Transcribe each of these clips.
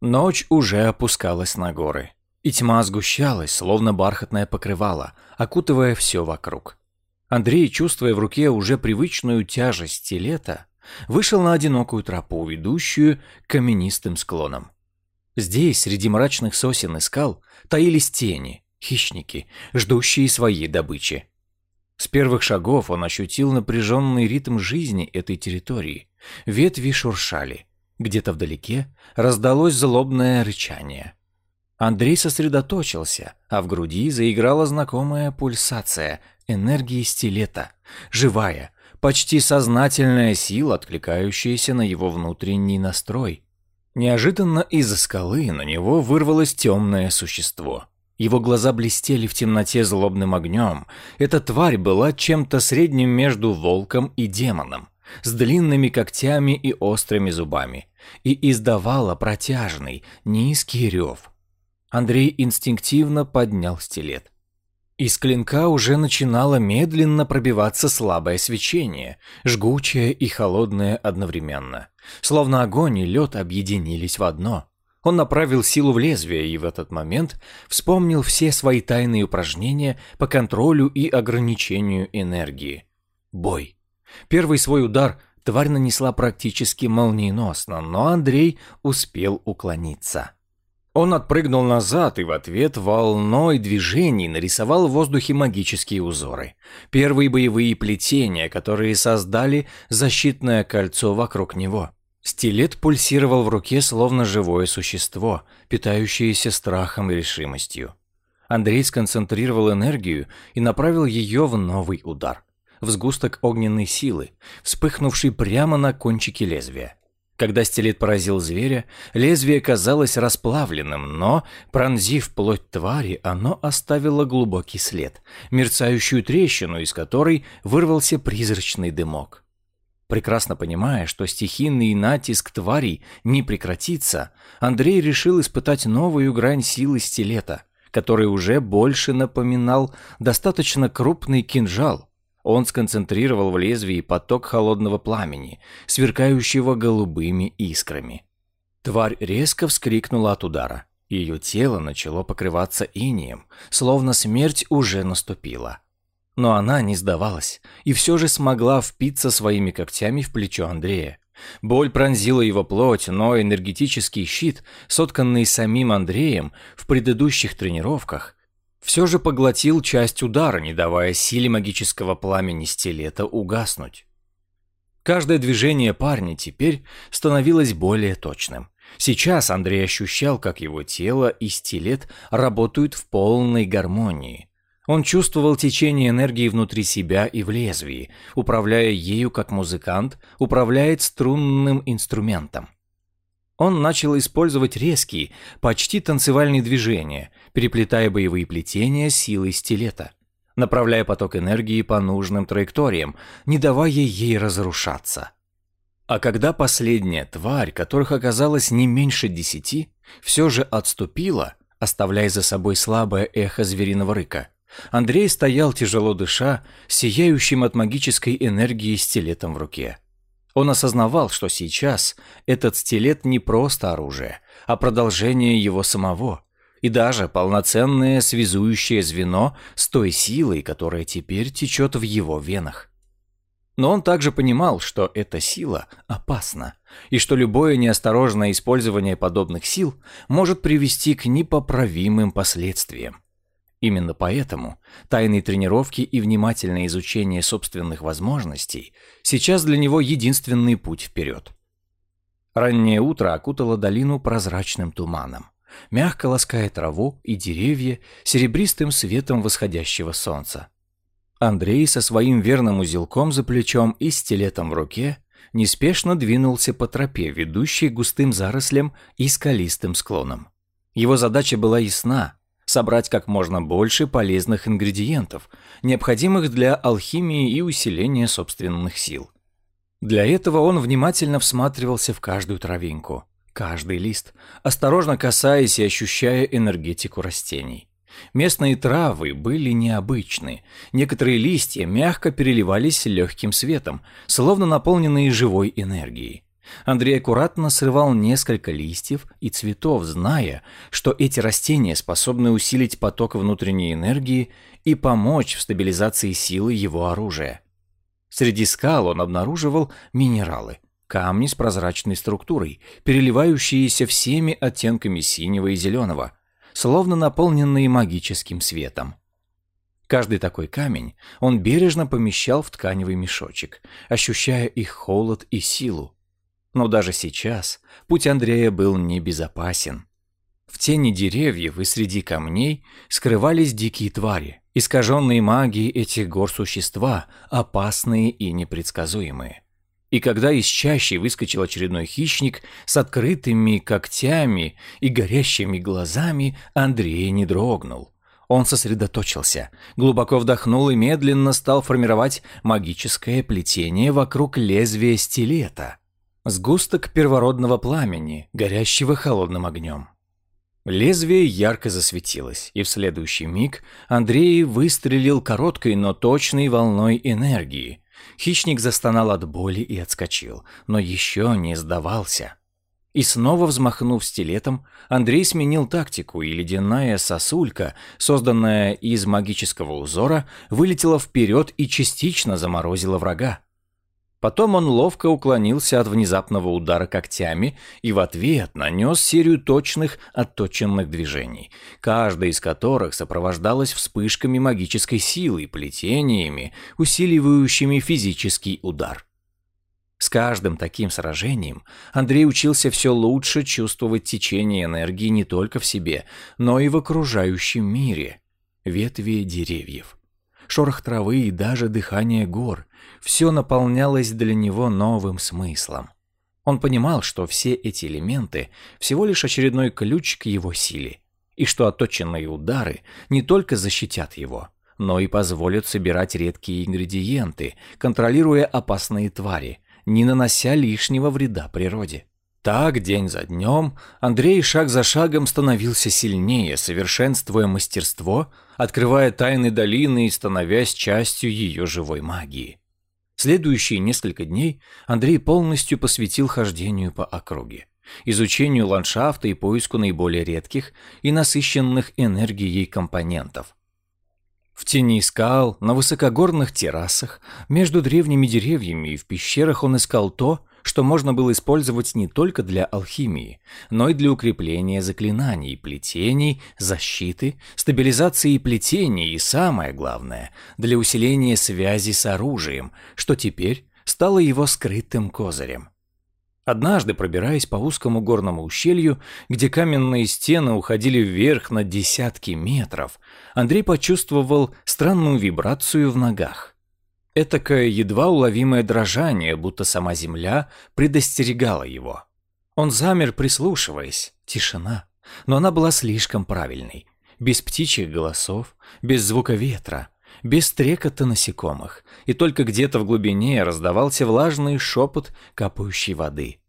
Ночь уже опускалась на горы, и тьма сгущалась, словно бархатное покрывало, окутывая все вокруг. Андрей, чувствуя в руке уже привычную тяжесть стилета, вышел на одинокую тропу, ведущую к каменистым склонам. Здесь, среди мрачных сосен и скал, таились тени, хищники, ждущие своей добычи. С первых шагов он ощутил напряженный ритм жизни этой территории. Ветви шуршали. Где-то вдалеке раздалось злобное рычание. Андрей сосредоточился, а в груди заиграла знакомая пульсация энергии стилета. Живая, почти сознательная сила, откликающаяся на его внутренний настрой. Неожиданно из-за скалы на него вырвалось темное существо. Его глаза блестели в темноте злобным огнем. Эта тварь была чем-то средним между волком и демоном, с длинными когтями и острыми зубами, и издавала протяжный, низкий рев. Андрей инстинктивно поднял стилет. Из клинка уже начинало медленно пробиваться слабое свечение, жгучее и холодное одновременно. Словно огонь и лед объединились в одно. Он направил силу в лезвие и в этот момент вспомнил все свои тайные упражнения по контролю и ограничению энергии. Бой. Первый свой удар тварь нанесла практически молниеносно, но Андрей успел уклониться. Он отпрыгнул назад и в ответ волной движений нарисовал в воздухе магические узоры. Первые боевые плетения, которые создали защитное кольцо вокруг него. Стилет пульсировал в руке, словно живое существо, питающееся страхом и решимостью. Андрей сконцентрировал энергию и направил ее в новый удар. В сгусток огненной силы, вспыхнувший прямо на кончике лезвия. Когда стилет поразил зверя, лезвие казалось расплавленным, но, пронзив плоть твари, оно оставило глубокий след, мерцающую трещину, из которой вырвался призрачный дымок. Прекрасно понимая, что стихийный натиск тварей не прекратится, Андрей решил испытать новую грань силы стилета, который уже больше напоминал достаточно крупный кинжал. Он сконцентрировал в лезвии поток холодного пламени, сверкающего голубыми искрами. Тварь резко вскрикнула от удара. Ее тело начало покрываться инием, словно смерть уже наступила. Но она не сдавалась и все же смогла впиться своими когтями в плечо Андрея. Боль пронзила его плоть, но энергетический щит, сотканный самим Андреем в предыдущих тренировках, все же поглотил часть удара, не давая силе магического пламени стилета угаснуть. Каждое движение парня теперь становилось более точным. Сейчас Андрей ощущал, как его тело и стилет работают в полной гармонии. Он чувствовал течение энергии внутри себя и в лезвии, управляя ею как музыкант управляет струнным инструментом. Он начал использовать резкие, почти танцевальные движения, переплетая боевые плетения силой стилета, направляя поток энергии по нужным траекториям, не давая ей разрушаться. А когда последняя тварь, которых оказалось не меньше десяти, все же отступила, оставляя за собой слабое эхо звериного рыка, Андрей стоял тяжело дыша, сияющим от магической энергии стилетом в руке. Он осознавал, что сейчас этот стилет не просто оружие, а продолжение его самого, и даже полноценное связующее звено с той силой, которая теперь течет в его венах. Но он также понимал, что эта сила опасна, и что любое неосторожное использование подобных сил может привести к непоправимым последствиям. Именно поэтому тайные тренировки и внимательное изучение собственных возможностей сейчас для него единственный путь вперед. Раннее утро окутало долину прозрачным туманом, мягко лаская траву и деревья серебристым светом восходящего солнца. Андрей со своим верным узелком за плечом и стилетом в руке неспешно двинулся по тропе, ведущей густым зарослям и скалистым склоном. Его задача была ясна собрать как можно больше полезных ингредиентов, необходимых для алхимии и усиления собственных сил. Для этого он внимательно всматривался в каждую травинку, каждый лист, осторожно касаясь и ощущая энергетику растений. Местные травы были необычны. Некоторые листья мягко переливались легким светом, словно наполненные живой энергией. Андрей аккуратно срывал несколько листьев и цветов, зная, что эти растения способны усилить поток внутренней энергии и помочь в стабилизации силы его оружия. Среди скал он обнаруживал минералы, камни с прозрачной структурой, переливающиеся всеми оттенками синего и зеленого, словно наполненные магическим светом. Каждый такой камень он бережно помещал в тканевый мешочек, ощущая их холод и силу. Но даже сейчас путь Андрея был небезопасен. В тени деревьев и среди камней скрывались дикие твари, искаженные магией этих гор существа, опасные и непредсказуемые. И когда из чащи выскочил очередной хищник с открытыми когтями и горящими глазами, Андрей не дрогнул. Он сосредоточился, глубоко вдохнул и медленно стал формировать магическое плетение вокруг лезвия стилета. Сгусток первородного пламени, горящего холодным огнем. Лезвие ярко засветилось, и в следующий миг Андрей выстрелил короткой, но точной волной энергии. Хищник застонал от боли и отскочил, но еще не сдавался. И снова взмахнув стилетом, Андрей сменил тактику, и ледяная сосулька, созданная из магического узора, вылетела вперед и частично заморозила врага. Потом он ловко уклонился от внезапного удара когтями и в ответ нанес серию точных, отточенных движений, каждая из которых сопровождалась вспышками магической силы и плетениями, усиливающими физический удар. С каждым таким сражением Андрей учился все лучше чувствовать течение энергии не только в себе, но и в окружающем мире. Ветви деревьев, шорох травы и даже дыхание гор – все наполнялось для него новым смыслом. Он понимал, что все эти элементы – всего лишь очередной ключ к его силе, и что отточенные удары не только защитят его, но и позволят собирать редкие ингредиенты, контролируя опасные твари, не нанося лишнего вреда природе. Так, день за днем, Андрей шаг за шагом становился сильнее, совершенствуя мастерство, открывая тайны долины и становясь частью ее живой магии. Следующие несколько дней Андрей полностью посвятил хождению по округе, изучению ландшафта и поиску наиболее редких и насыщенных энергией компонентов. В тени скал, на высокогорных террасах, между древними деревьями и в пещерах он искал то, что можно было использовать не только для алхимии, но и для укрепления заклинаний, плетений, защиты, стабилизации плетений и, самое главное, для усиления связи с оружием, что теперь стало его скрытым козырем. Однажды, пробираясь по узкому горному ущелью, где каменные стены уходили вверх на десятки метров, Андрей почувствовал странную вибрацию в ногах. Этакое едва уловимое дрожание, будто сама земля предостерегала его. Он замер, прислушиваясь. Тишина. Но она была слишком правильной. Без птичьих голосов, без звука ветра, без трекота насекомых. И только где-то в глубине раздавался влажный шепот капающей воды.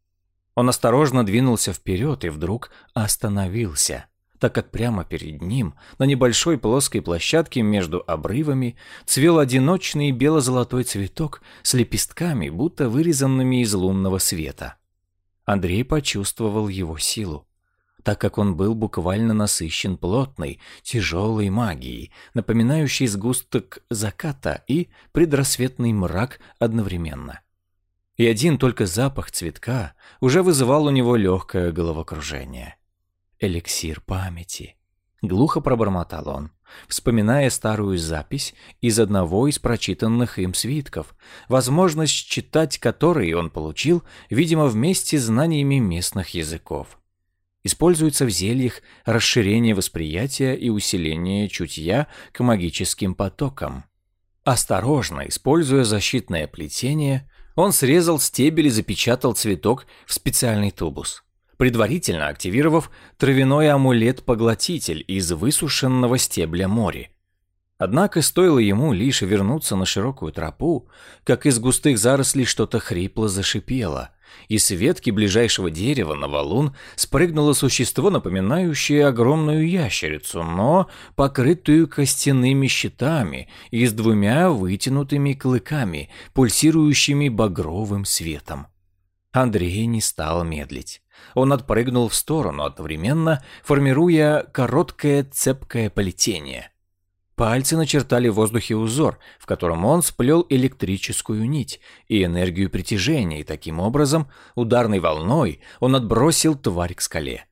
Он осторожно двинулся вперед и вдруг остановился так как прямо перед ним, на небольшой плоской площадке между обрывами, цвел одиночный бело-золотой цветок с лепестками, будто вырезанными из лунного света. Андрей почувствовал его силу, так как он был буквально насыщен плотной, тяжелой магией, напоминающей сгусток заката и предрассветный мрак одновременно. И один только запах цветка уже вызывал у него легкое головокружение эликсир памяти. Глухо пробормотал он, вспоминая старую запись из одного из прочитанных им свитков, возможность читать которые он получил, видимо, вместе с знаниями местных языков. Используется в зельях расширение восприятия и усиление чутья к магическим потокам. Осторожно, используя защитное плетение, он срезал стебель и запечатал цветок в специальный тубус предварительно активировав травяной амулет-поглотитель из высушенного стебля мори. Однако стоило ему лишь вернуться на широкую тропу, как из густых зарослей что-то хрипло зашипело, и с ветки ближайшего дерева на валун спрыгнуло существо, напоминающее огромную ящерицу, но покрытую костяными щитами и с двумя вытянутыми клыками, пульсирующими багровым светом. Андрей не стал медлить. Он отпрыгнул в сторону одновременно, формируя короткое цепкое полетение. Пальцы начертали в воздухе узор, в котором он сплел электрическую нить и энергию притяжения, и таким образом, ударной волной, он отбросил тварь к скале.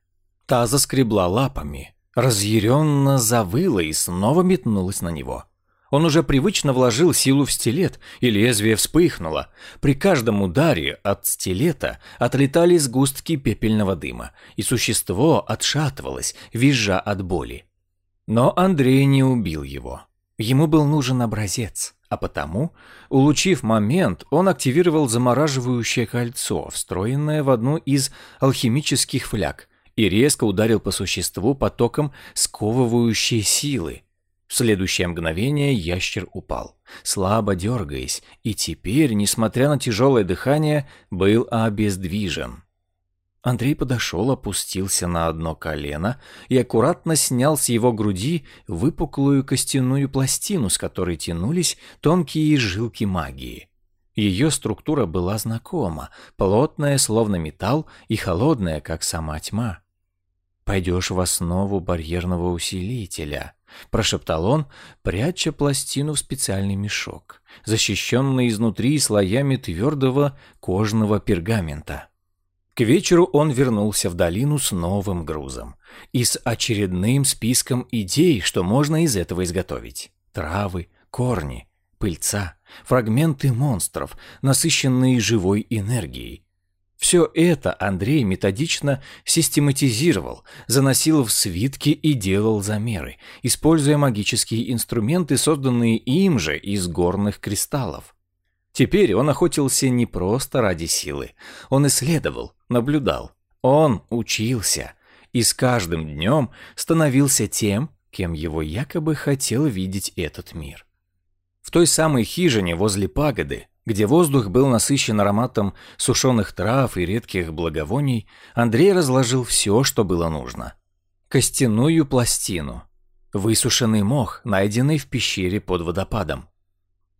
Та заскребла лапами, разъяренно завыла и снова метнулась на него. Он уже привычно вложил силу в стилет, и лезвие вспыхнуло. При каждом ударе от стилета отлетали сгустки пепельного дыма, и существо отшатывалось, визжа от боли. Но Андрей не убил его. Ему был нужен образец, а потому, улучив момент, он активировал замораживающее кольцо, встроенное в одну из алхимических фляг, и резко ударил по существу потоком сковывающей силы. В следующее мгновение ящер упал, слабо дергаясь, и теперь, несмотря на тяжелое дыхание, был обездвижен. Андрей подошел, опустился на одно колено и аккуратно снял с его груди выпуклую костяную пластину, с которой тянулись тонкие жилки магии. Ее структура была знакома, плотная, словно металл, и холодная, как сама тьма. «Пойдешь в основу барьерного усилителя», — прошептал он, пряча пластину в специальный мешок, защищенный изнутри слоями твердого кожного пергамента. К вечеру он вернулся в долину с новым грузом и с очередным списком идей, что можно из этого изготовить. Травы, корни, пыльца, фрагменты монстров, насыщенные живой энергией. Все это Андрей методично систематизировал, заносил в свитки и делал замеры, используя магические инструменты, созданные им же из горных кристаллов. Теперь он охотился не просто ради силы. Он исследовал, наблюдал. Он учился. И с каждым днем становился тем, кем его якобы хотел видеть этот мир. В той самой хижине возле пагоды, где воздух был насыщен ароматом сушеных трав и редких благовоний, Андрей разложил все, что было нужно. Костяную пластину, высушенный мох, найденный в пещере под водопадом,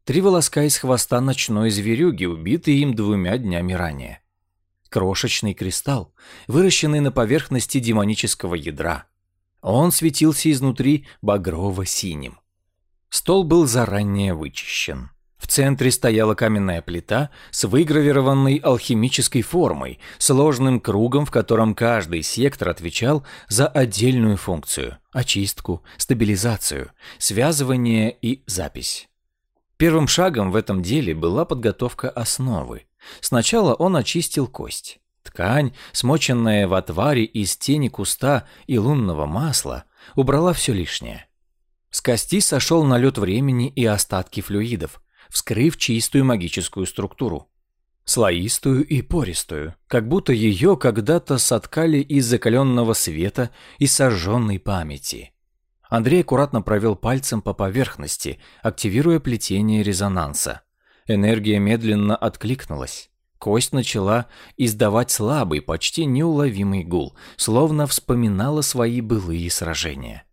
Три волоска из хвоста ночной зверюги, убитые им двумя днями ранее. Крошечный кристалл, выращенный на поверхности демонического ядра. Он светился изнутри багрово-синим. Стол был заранее вычищен. В центре стояла каменная плита с выгравированной алхимической формой, сложным кругом, в котором каждый сектор отвечал за отдельную функцию – очистку, стабилизацию, связывание и запись. Первым шагом в этом деле была подготовка основы. Сначала он очистил кость. Ткань, смоченная в отваре из тени куста и лунного масла, убрала все лишнее. С кости сошел налет времени и остатки флюидов, вскрыв чистую магическую структуру. Слоистую и пористую, как будто ее когда-то соткали из закаленного света и сожженной памяти. Андрей аккуратно провел пальцем по поверхности, активируя плетение резонанса. Энергия медленно откликнулась. Кость начала издавать слабый, почти неуловимый гул, словно вспоминала свои былые сражения.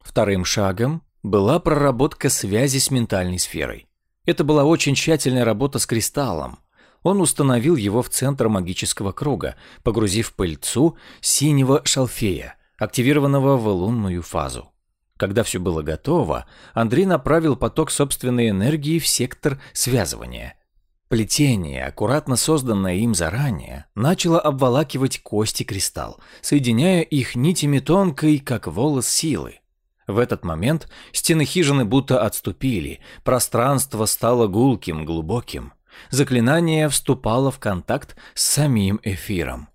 Вторым шагом была проработка связи с ментальной сферой. Это была очень тщательная работа с кристаллом. Он установил его в центр магического круга, погрузив пыльцу синего шалфея, активированного в лунную фазу. Когда все было готово, Андрей направил поток собственной энергии в сектор связывания. Плетение, аккуратно созданное им заранее, начало обволакивать кости кристалл, соединяя их нитями тонкой, как волос силы. В этот момент стены хижины будто отступили, пространство стало гулким, глубоким. Заклинание вступало в контакт с самим эфиром.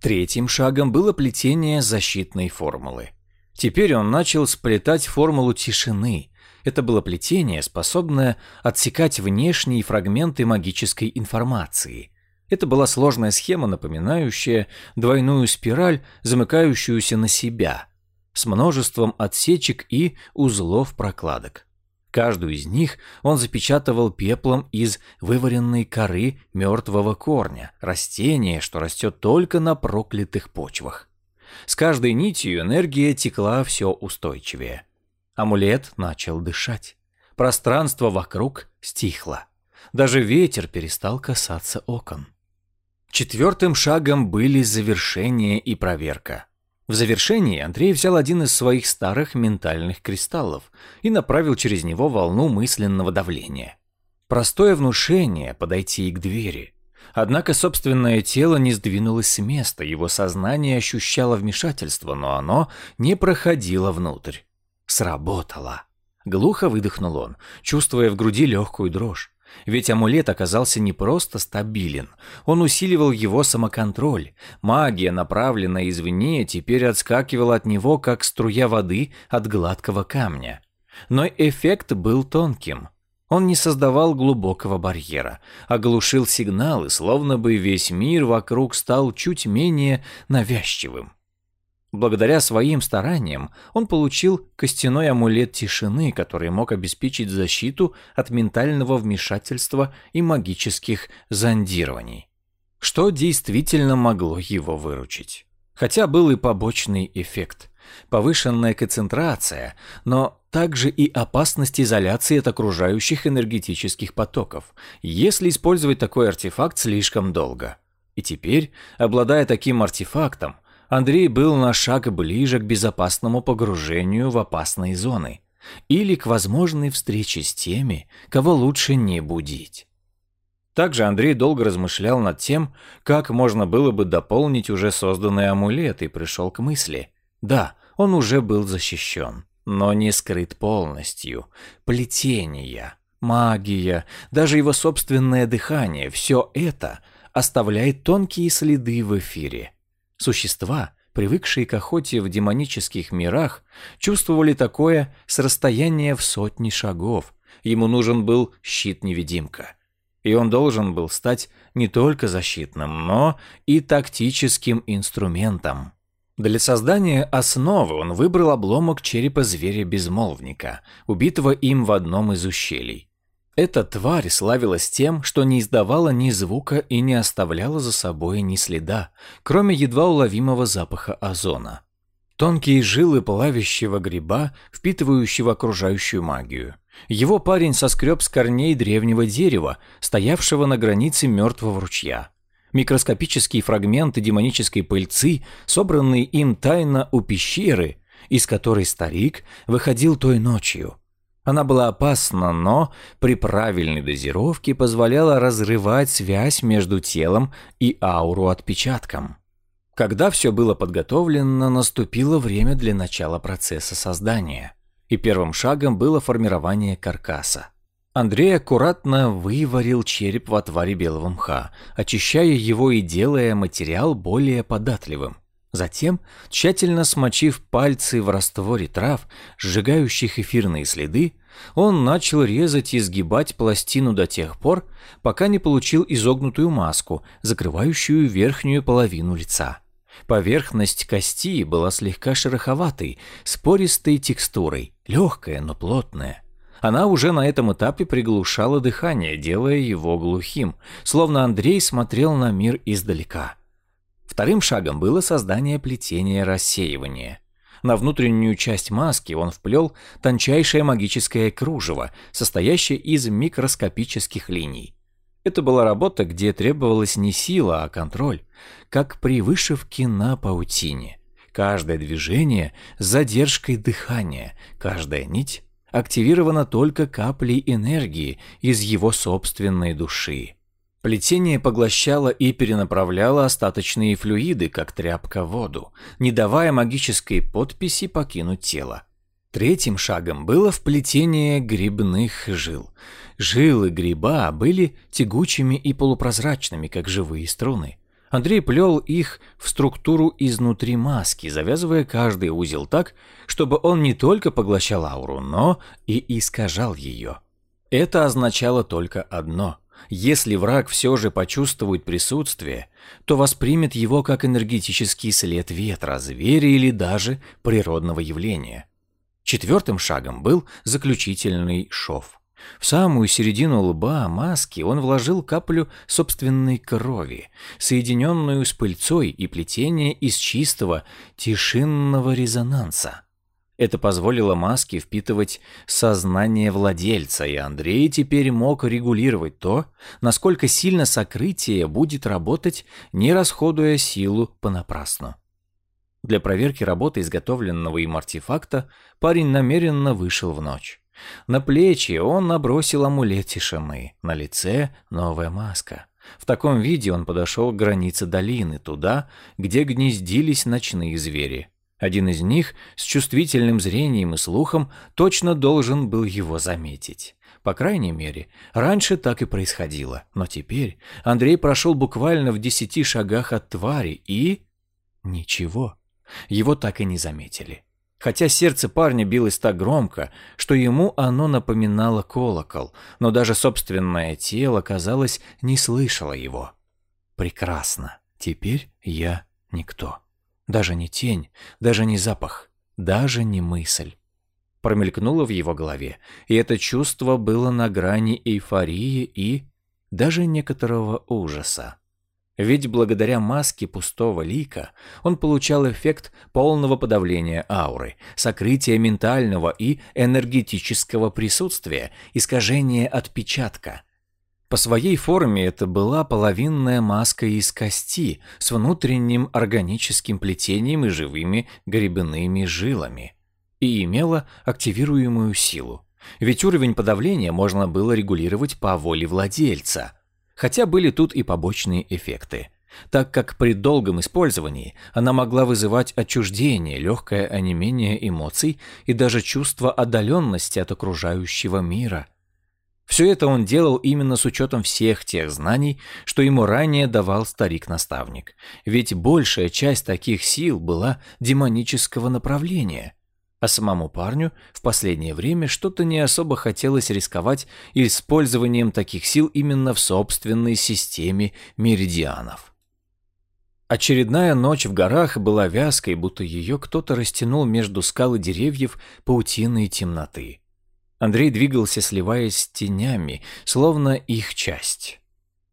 Третьим шагом было плетение защитной формулы. Теперь он начал сплетать формулу тишины. Это было плетение, способное отсекать внешние фрагменты магической информации. Это была сложная схема, напоминающая двойную спираль, замыкающуюся на себя, с множеством отсечек и узлов прокладок. Каждую из них он запечатывал пеплом из вываренной коры мертвого корня, растения, что растет только на проклятых почвах. С каждой нитью энергия текла все устойчивее. Амулет начал дышать. Пространство вокруг стихло. Даже ветер перестал касаться окон. Четвертым шагом были завершение и проверка. В завершении Андрей взял один из своих старых ментальных кристаллов и направил через него волну мысленного давления. Простое внушение подойти и к двери. Однако собственное тело не сдвинулось с места, его сознание ощущало вмешательство, но оно не проходило внутрь. Сработало. Глухо выдохнул он, чувствуя в груди легкую дрожь. Ведь амулет оказался не просто стабилен, он усиливал его самоконтроль. Магия, направленная извне, теперь отскакивала от него, как струя воды от гладкого камня. Но эффект был тонким. Он не создавал глубокого барьера, а глушил сигналы, словно бы весь мир вокруг стал чуть менее навязчивым. Благодаря своим стараниям он получил костяной амулет тишины, который мог обеспечить защиту от ментального вмешательства и магических зондирований. Что действительно могло его выручить. Хотя был и побочный эффект. Повышенная концентрация, но также и опасность изоляции от окружающих энергетических потоков, если использовать такой артефакт слишком долго. И теперь, обладая таким артефактом, Андрей был на шаг ближе к безопасному погружению в опасные зоны или к возможной встрече с теми, кого лучше не будить. Также Андрей долго размышлял над тем, как можно было бы дополнить уже созданный амулет и пришел к мысли. Да, он уже был защищен, но не скрыт полностью. Плетение, магия, даже его собственное дыхание – все это оставляет тонкие следы в эфире – Существа, привыкшие к охоте в демонических мирах, чувствовали такое с расстояния в сотни шагов. Ему нужен был щит-невидимка. И он должен был стать не только защитным, но и тактическим инструментом. Для создания основы он выбрал обломок черепа зверя-безмолвника, убитого им в одном из ущелий. Эта тварь славилась тем, что не издавала ни звука и не оставляла за собой ни следа, кроме едва уловимого запаха озона. Тонкие жилы плавящего гриба, впитывающего окружающую магию. Его парень соскреб с корней древнего дерева, стоявшего на границе мертвого ручья. Микроскопические фрагменты демонической пыльцы, собранные им тайно у пещеры, из которой старик выходил той ночью – она была опасна, но при правильной дозировке позволяла разрывать связь между телом и ауру отпечатком. Когда все было подготовлено, наступило время для начала процесса создания. И первым шагом было формирование каркаса. Андрей аккуратно выварил череп в отваре белого мха, очищая его и делая материал более податливым. Затем, тщательно смочив пальцы в растворе трав, сжигающих эфирные следы, он начал резать и сгибать пластину до тех пор, пока не получил изогнутую маску, закрывающую верхнюю половину лица. Поверхность кости была слегка шероховатой, с пористой текстурой, легкая, но плотная. Она уже на этом этапе приглушала дыхание, делая его глухим, словно Андрей смотрел на мир издалека. Вторым шагом было создание плетения рассеивания. На внутреннюю часть маски он вплел тончайшее магическое кружево, состоящее из микроскопических линий. Это была работа, где требовалась не сила, а контроль, как при вышивке на паутине. Каждое движение с задержкой дыхания, каждая нить активирована только каплей энергии из его собственной души. Плетение поглощало и перенаправляло остаточные флюиды, как тряпка воду, не давая магической подписи покинуть тело. Третьим шагом было вплетение грибных жил. Жилы гриба были тягучими и полупрозрачными, как живые струны. Андрей плел их в структуру изнутри маски, завязывая каждый узел так, чтобы он не только поглощал ауру, но и искажал ее. Это означало только одно – если враг все же почувствует присутствие, то воспримет его как энергетический след ветра, зверя или даже природного явления. Четвертым шагом был заключительный шов. В самую середину лба маски он вложил каплю собственной крови, соединенную с пыльцой и плетение из чистого тишинного резонанса. Это позволило маске впитывать сознание владельца, и Андрей теперь мог регулировать то, насколько сильно сокрытие будет работать, не расходуя силу понапрасну. Для проверки работы изготовленного им артефакта парень намеренно вышел в ночь. На плечи он набросил амулет тишины, на лице новая маска. В таком виде он подошел к границе долины, туда, где гнездились ночные звери. Один из них с чувствительным зрением и слухом точно должен был его заметить. По крайней мере, раньше так и происходило. Но теперь Андрей прошел буквально в десяти шагах от твари и... Ничего. Его так и не заметили хотя сердце парня билось так громко, что ему оно напоминало колокол, но даже собственное тело, казалось, не слышало его. Прекрасно. Теперь я никто. Даже не тень, даже не запах, даже не мысль. Промелькнуло в его голове, и это чувство было на грани эйфории и даже некоторого ужаса. Ведь благодаря маске пустого лика он получал эффект полного подавления ауры, сокрытия ментального и энергетического присутствия, искажения отпечатка. По своей форме это была половинная маска из кости с внутренним органическим плетением и живыми гребенными жилами. И имела активируемую силу. Ведь уровень подавления можно было регулировать по воле владельца – Хотя были тут и побочные эффекты, так как при долгом использовании она могла вызывать отчуждение, легкое онемение эмоций и даже чувство отдаленности от окружающего мира. Все это он делал именно с учетом всех тех знаний, что ему ранее давал старик-наставник. Ведь большая часть таких сил была демонического направления – а самому парню в последнее время что-то не особо хотелось рисковать использованием таких сил именно в собственной системе меридианов. Очередная ночь в горах была вязкой, будто ее кто-то растянул между скал и деревьев паутиной темноты. Андрей двигался, сливаясь с тенями, словно их часть.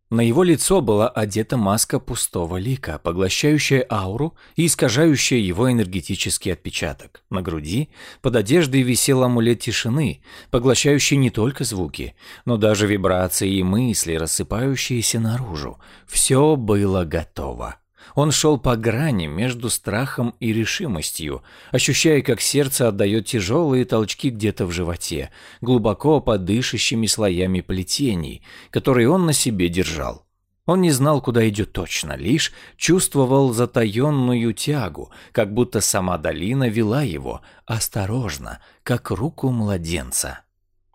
На его лицо была одета маска пустого лика, поглощающая ауру и искажающая его энергетический отпечаток. На груди под одеждой висел амулет тишины, поглощающий не только звуки, но даже вибрации и мысли, рассыпающиеся наружу. Все было готово. Он шел по грани между страхом и решимостью, ощущая, как сердце отдает тяжелые толчки где-то в животе, глубоко под дышащими слоями плетений, которые он на себе держал. Он не знал, куда идет точно, лишь чувствовал затаенную тягу, как будто сама долина вела его осторожно, как руку младенца.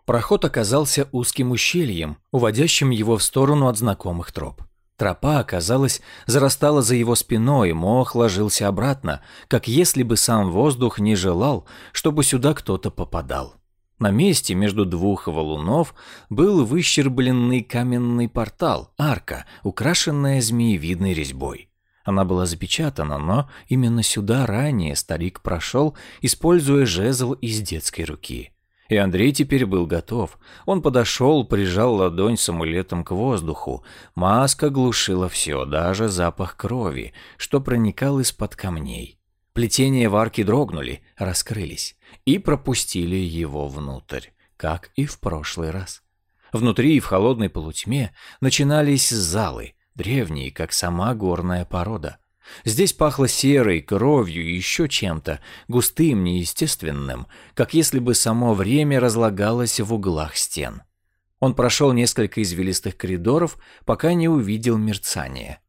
Проход оказался узким ущельем, уводящим его в сторону от знакомых троп. Тропа, казалось, зарастала за его спиной, мох ложился обратно, как если бы сам воздух не желал, чтобы сюда кто-то попадал. На месте между двух валунов был выщербленный каменный портал, арка, украшенная змеевидной резьбой. Она была запечатана, но именно сюда ранее старик прошел, используя жезл из детской руки. И Андрей теперь был готов. Он подошел, прижал ладонь с амулетом к воздуху. Маска глушила все, даже запах крови, что проникал из-под камней. Плетения в арке дрогнули, раскрылись и пропустили его внутрь, как и в прошлый раз. Внутри, в холодной полутьме, начинались залы, древние, как сама горная порода. Здесь пахло серой, кровью и еще чем-то, густым, неестественным, как если бы само время разлагалось в углах стен. Он прошел несколько извилистых коридоров, пока не увидел мерцание.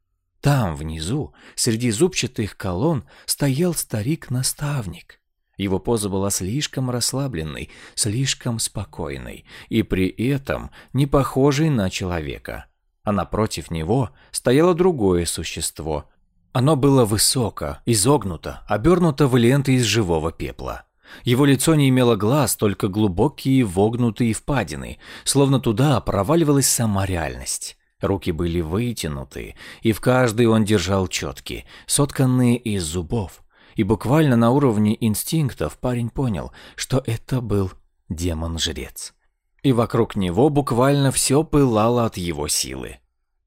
Там, внизу, среди зубчатых колонн, стоял старик-наставник. Его поза была слишком расслабленной, слишком спокойной и при этом не похожей на человека. А напротив него стояло другое существо, оно было высоко, изогнуто, обернуто в ленты из живого пепла. Его лицо не имело глаз, только глубокие вогнутые впадины, словно туда проваливалась сама реальность. Руки были вытянуты, и в каждой он держал четки, сотканные из зубов. И буквально на уровне инстинктов парень понял, что это был демон-жрец. И вокруг него буквально все пылало от его силы.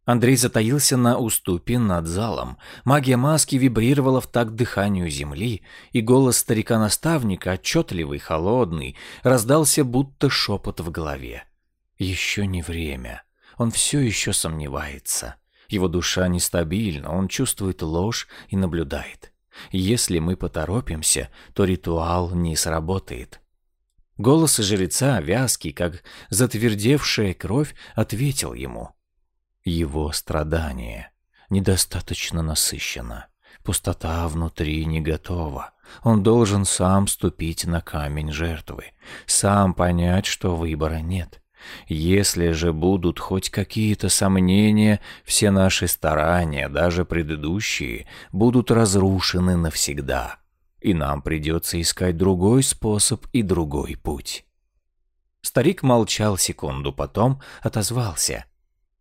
Андрей затаился на уступе над залом. Магия маски вибрировала в такт дыханию земли, и голос старика-наставника, отчетливый, холодный, раздался будто шепот в голове. Еще не время. Он все еще сомневается. Его душа нестабильна, он чувствует ложь и наблюдает. Если мы поторопимся, то ритуал не сработает. Голос жреца, вязкий, как затвердевшая кровь, ответил ему. Его страдание недостаточно насыщено. Пустота внутри не готова. Он должен сам ступить на камень жертвы, сам понять, что выбора нет. Если же будут хоть какие-то сомнения, все наши старания, даже предыдущие, будут разрушены навсегда, и нам придется искать другой способ и другой путь. Старик молчал секунду, потом отозвался.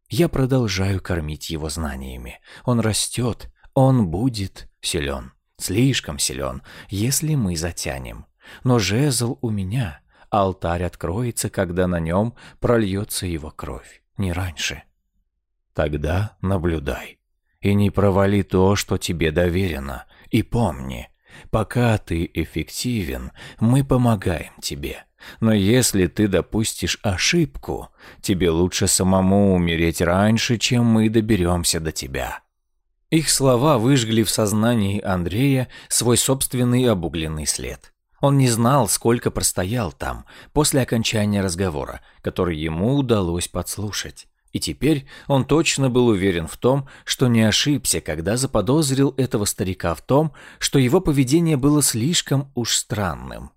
Я продолжаю кормить его знаниями. Он растет, он будет силен, слишком силен, если мы затянем. Но жезл у меня — Алтарь откроется, когда на нем прольется его кровь, не раньше. Тогда наблюдай. И не провали то, что тебе доверено. И помни, пока ты эффективен, мы помогаем тебе. Но если ты допустишь ошибку, тебе лучше самому умереть раньше, чем мы доберемся до тебя». Их слова выжгли в сознании Андрея свой собственный обугленный след. Он не знал, сколько простоял там после окончания разговора, который ему удалось подслушать. И теперь он точно был уверен в том, что не ошибся, когда заподозрил этого старика в том, что его поведение было слишком уж странным.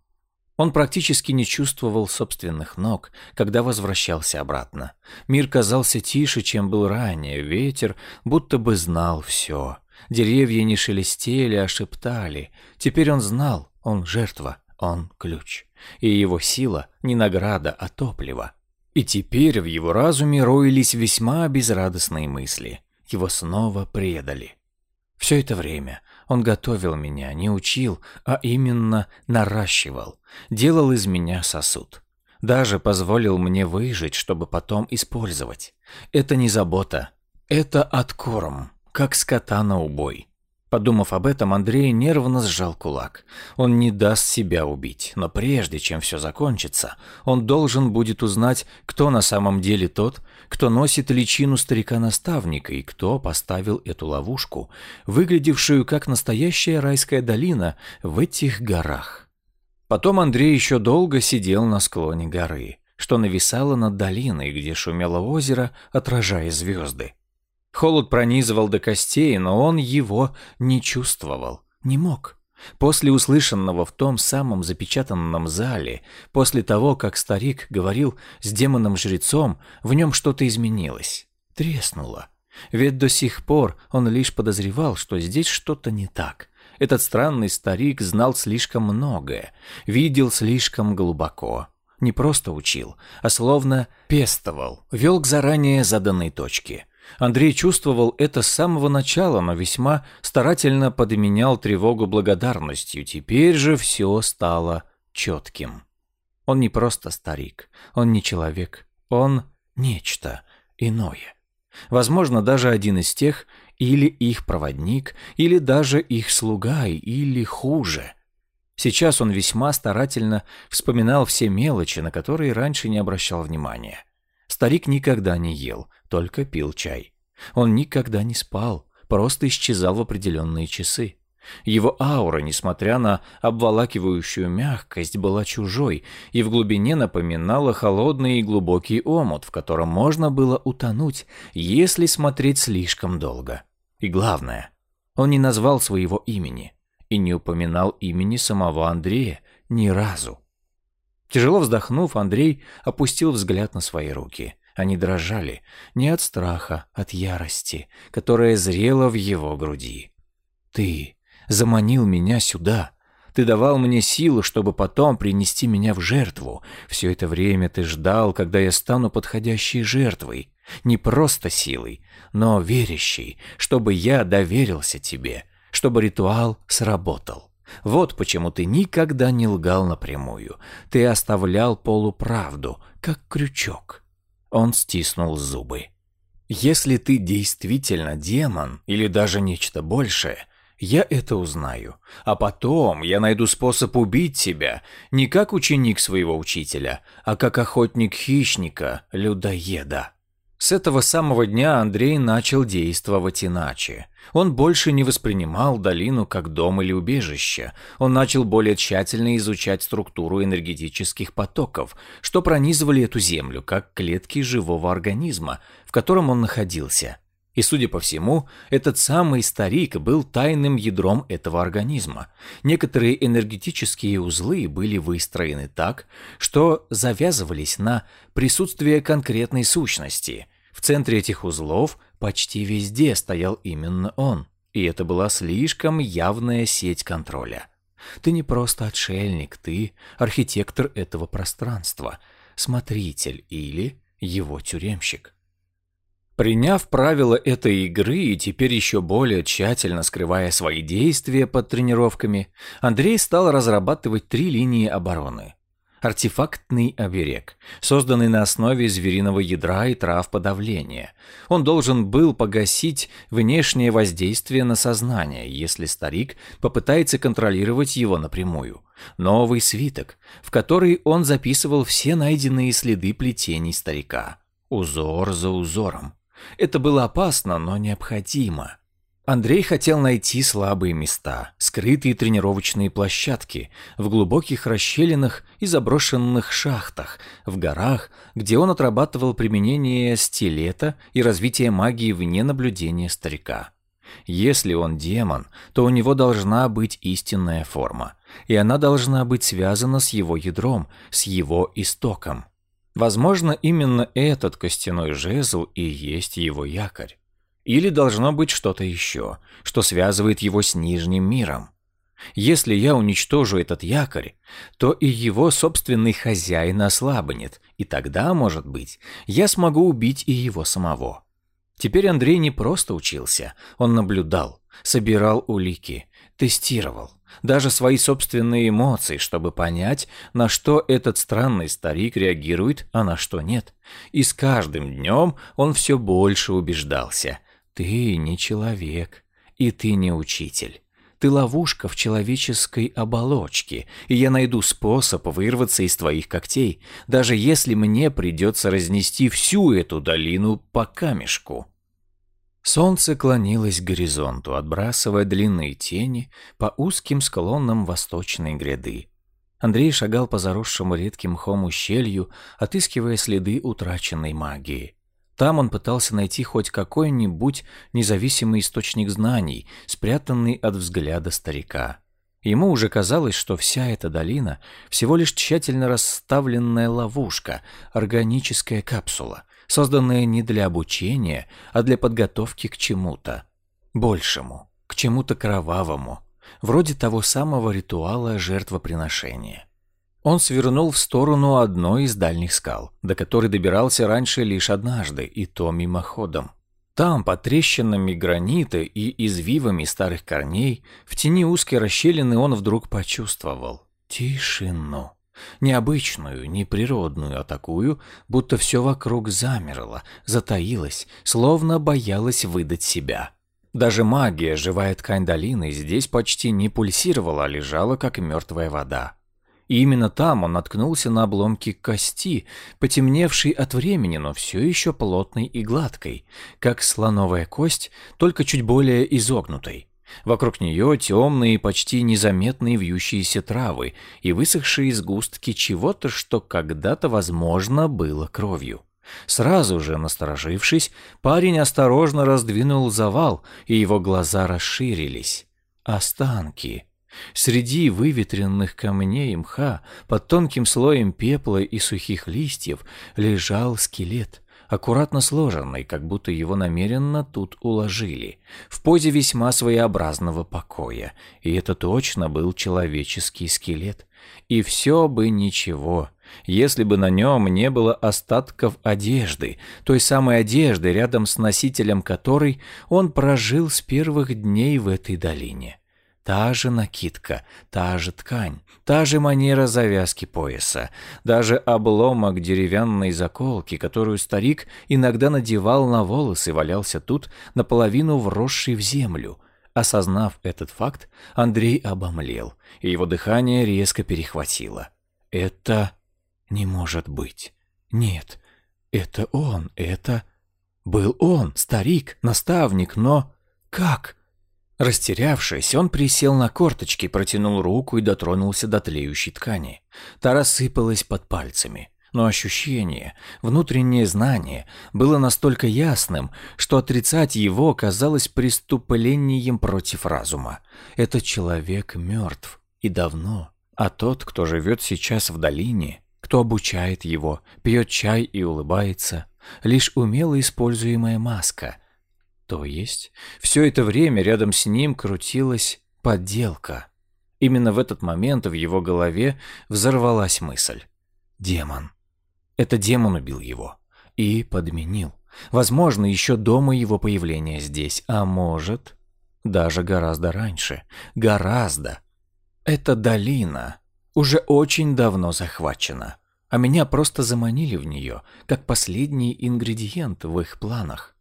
Он практически не чувствовал собственных ног, когда возвращался обратно. Мир казался тише, чем был ранее, ветер будто бы знал все. Деревья не шелестели, а шептали. Теперь он знал, он жертва, он ключ. И его сила не награда, а топливо. И теперь в его разуме роились весьма безрадостные мысли. Его снова предали. Все это время он готовил меня, не учил, а именно наращивал. Делал из меня сосуд. Даже позволил мне выжить, чтобы потом использовать. Это не забота. Это откорм, как скота на убой. Подумав об этом, Андрей нервно сжал кулак. Он не даст себя убить, но прежде чем все закончится, он должен будет узнать, кто на самом деле тот, кто носит личину старика-наставника и кто поставил эту ловушку, выглядевшую как настоящая райская долина в этих горах. Потом Андрей еще долго сидел на склоне горы, что нависало над долиной, где шумело озеро, отражая звезды. Холод пронизывал до костей, но он его не чувствовал, не мог. После услышанного в том самом запечатанном зале, после того, как старик говорил с демоном-жрецом, в нем что-то изменилось, треснуло. Ведь до сих пор он лишь подозревал, что здесь что-то не так. Этот странный старик знал слишком многое, видел слишком глубоко. Не просто учил, а словно пестовал, вел к заранее заданной точке. Андрей чувствовал это с самого начала, но весьма старательно подменял тревогу благодарностью. Теперь же все стало четким. Он не просто старик, он не человек, он нечто иное. Возможно, даже один из тех, или их проводник, или даже их слуга, или хуже. Сейчас он весьма старательно вспоминал все мелочи, на которые раньше не обращал внимания. Старик никогда не ел, только пил чай. Он никогда не спал, просто исчезал в определенные часы. Его аура, несмотря на обволакивающую мягкость, была чужой и в глубине напоминала холодный и глубокий омут, в котором можно было утонуть, если смотреть слишком долго. И главное, он не назвал своего имени и не упоминал имени самого Андрея ни разу. Тяжело вздохнув, Андрей опустил взгляд на свои руки. Они дрожали не от страха, от ярости, которая зрела в его груди. «Ты заманил меня сюда. Ты давал мне силу, чтобы потом принести меня в жертву. Все это время ты ждал, когда я стану подходящей жертвой. Не просто силой, но верящей, чтобы я доверился тебе, чтобы ритуал сработал. Вот почему ты никогда не лгал напрямую. Ты оставлял полуправду, как крючок. Он стиснул зубы. Если ты действительно демон или даже нечто большее, я это узнаю. А потом я найду способ убить тебя не как ученик своего учителя, а как охотник хищника, людоеда. С этого самого дня Андрей начал действовать иначе. Он больше не воспринимал долину как дом или убежище. Он начал более тщательно изучать структуру энергетических потоков, что пронизывали эту землю, как клетки живого организма, в котором он находился. И, судя по всему, этот самый старик был тайным ядром этого организма. Некоторые энергетические узлы были выстроены так, что завязывались на присутствие конкретной сущности. В центре этих узлов почти везде стоял именно он. И это была слишком явная сеть контроля. Ты не просто отшельник, ты архитектор этого пространства, смотритель или его тюремщик. Приняв правила этой игры и теперь еще более тщательно скрывая свои действия под тренировками, Андрей стал разрабатывать три линии обороны. Артефактный оберег, созданный на основе звериного ядра и трав подавления. Он должен был погасить внешнее воздействие на сознание, если старик попытается контролировать его напрямую. Новый свиток, в который он записывал все найденные следы плетений старика. Узор за узором. Это было опасно, но необходимо. Андрей хотел найти слабые места, скрытые тренировочные площадки, в глубоких расщелинах и заброшенных шахтах, в горах, где он отрабатывал применение стилета и развитие магии вне наблюдения старика. Если он демон, то у него должна быть истинная форма, и она должна быть связана с его ядром, с его истоком. Возможно, именно этот костяной жезл и есть его якорь. Или должно быть что-то еще, что связывает его с Нижним миром. Если я уничтожу этот якорь, то и его собственный хозяин ослабнет, и тогда, может быть, я смогу убить и его самого. Теперь Андрей не просто учился, он наблюдал, собирал улики, тестировал даже свои собственные эмоции, чтобы понять, на что этот странный старик реагирует, а на что нет. И с каждым днем он все больше убеждался. Ты не человек, и ты не учитель. Ты ловушка в человеческой оболочке, и я найду способ вырваться из твоих когтей, даже если мне придется разнести всю эту долину по камешку. Солнце клонилось к горизонту, отбрасывая длинные тени по узким склонам восточной гряды. Андрей шагал по заросшему редким мхом ущелью, отыскивая следы утраченной магии. Там он пытался найти хоть какой-нибудь независимый источник знаний, спрятанный от взгляда старика. Ему уже казалось, что вся эта долина всего лишь тщательно расставленная ловушка, органическая капсула, созданное не для обучения, а для подготовки к чему-то большему, к чему-то кровавому, вроде того самого ритуала жертвоприношения. Он свернул в сторону одной из дальних скал, до которой добирался раньше лишь однажды, и то мимоходом. Там, под трещинами гранита и извивами старых корней, в тени узкой расщелины он вдруг почувствовал тишину. Необычную, неприродную, а такую, будто все вокруг замерло, затаилось, словно боялось выдать себя. Даже магия, живая ткань долины, здесь почти не пульсировала, а лежала, как мертвая вода. И именно там он наткнулся на обломки кости, потемневшей от времени, но все еще плотной и гладкой, как слоновая кость, только чуть более изогнутой. Вокруг нее темные, почти незаметные вьющиеся травы и высохшие сгустки чего-то, что когда-то, возможно, было кровью. Сразу же, насторожившись, парень осторожно раздвинул завал, и его глаза расширились. Останки. Среди выветренных камней и мха, под тонким слоем пепла и сухих листьев, лежал скелет, аккуратно сложенный, как будто его намеренно тут уложили, в позе весьма своеобразного покоя. И это точно был человеческий скелет. И все бы ничего, если бы на нем не было остатков одежды, той самой одежды, рядом с носителем которой он прожил с первых дней в этой долине. Та же накидка, та же ткань, та же манера завязки пояса, даже обломок деревянной заколки, которую старик иногда надевал на волосы, валялся тут, наполовину вросший в землю. Осознав этот факт, Андрей обомлел, и его дыхание резко перехватило. «Это не может быть. Нет, это он, это...» Был он, старик, наставник, но... Как? Растерявшись, он присел на корточки, протянул руку и дотронулся до тлеющей ткани. Та рассыпалась под пальцами. Но ощущение, внутреннее знание было настолько ясным, что отрицать его казалось преступлением против разума. Этот человек мертв. И давно. А тот, кто живет сейчас в долине, кто обучает его, пьет чай и улыбается, лишь умело используемая маска – то есть, все это время рядом с ним крутилась подделка. Именно в этот момент в его голове взорвалась мысль. Демон. Это демон убил его. И подменил. Возможно, еще до моего появления здесь. А может, даже гораздо раньше. Гораздо. Эта долина уже очень давно захвачена. А меня просто заманили в нее, как последний ингредиент в их планах.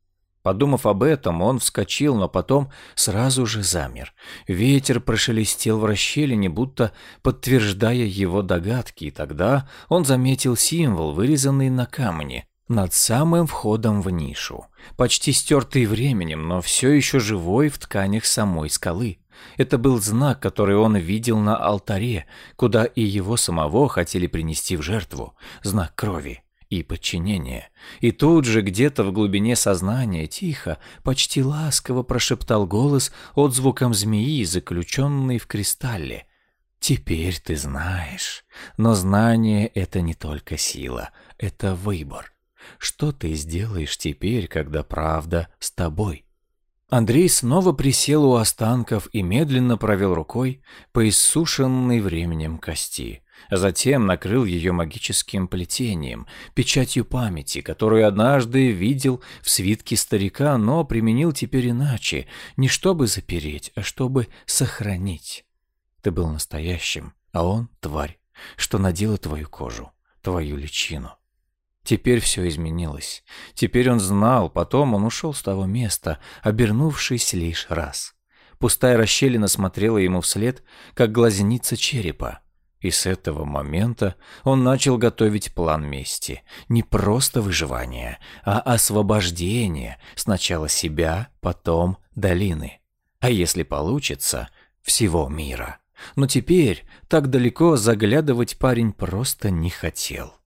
Подумав об этом, он вскочил, но потом сразу же замер. Ветер прошелестел в расщелине, будто подтверждая его догадки, и тогда он заметил символ, вырезанный на камне, над самым входом в нишу, почти стертый временем, но все еще живой в тканях самой скалы. Это был знак, который он видел на алтаре, куда и его самого хотели принести в жертву, знак крови и подчинение. И тут же где-то в глубине сознания тихо, почти ласково прошептал голос отзвуком змеи, заключенной в кристалле. «Теперь ты знаешь. Но знание — это не только сила, это выбор. Что ты сделаешь теперь, когда правда с тобой?» Андрей снова присел у останков и медленно провел рукой по иссушенной временем кости. Затем накрыл ее магическим плетением, печатью памяти, которую однажды видел в свитке старика, но применил теперь иначе, не чтобы запереть, а чтобы сохранить. Ты был настоящим, а он — тварь, что надела твою кожу, твою личину. Теперь все изменилось. Теперь он знал, потом он ушел с того места, обернувшись лишь раз. Пустая расщелина смотрела ему вслед, как глазница черепа. И с этого момента он начал готовить план мести. Не просто выживание, а освобождение сначала себя, потом долины. А если получится, всего мира. Но теперь так далеко заглядывать парень просто не хотел.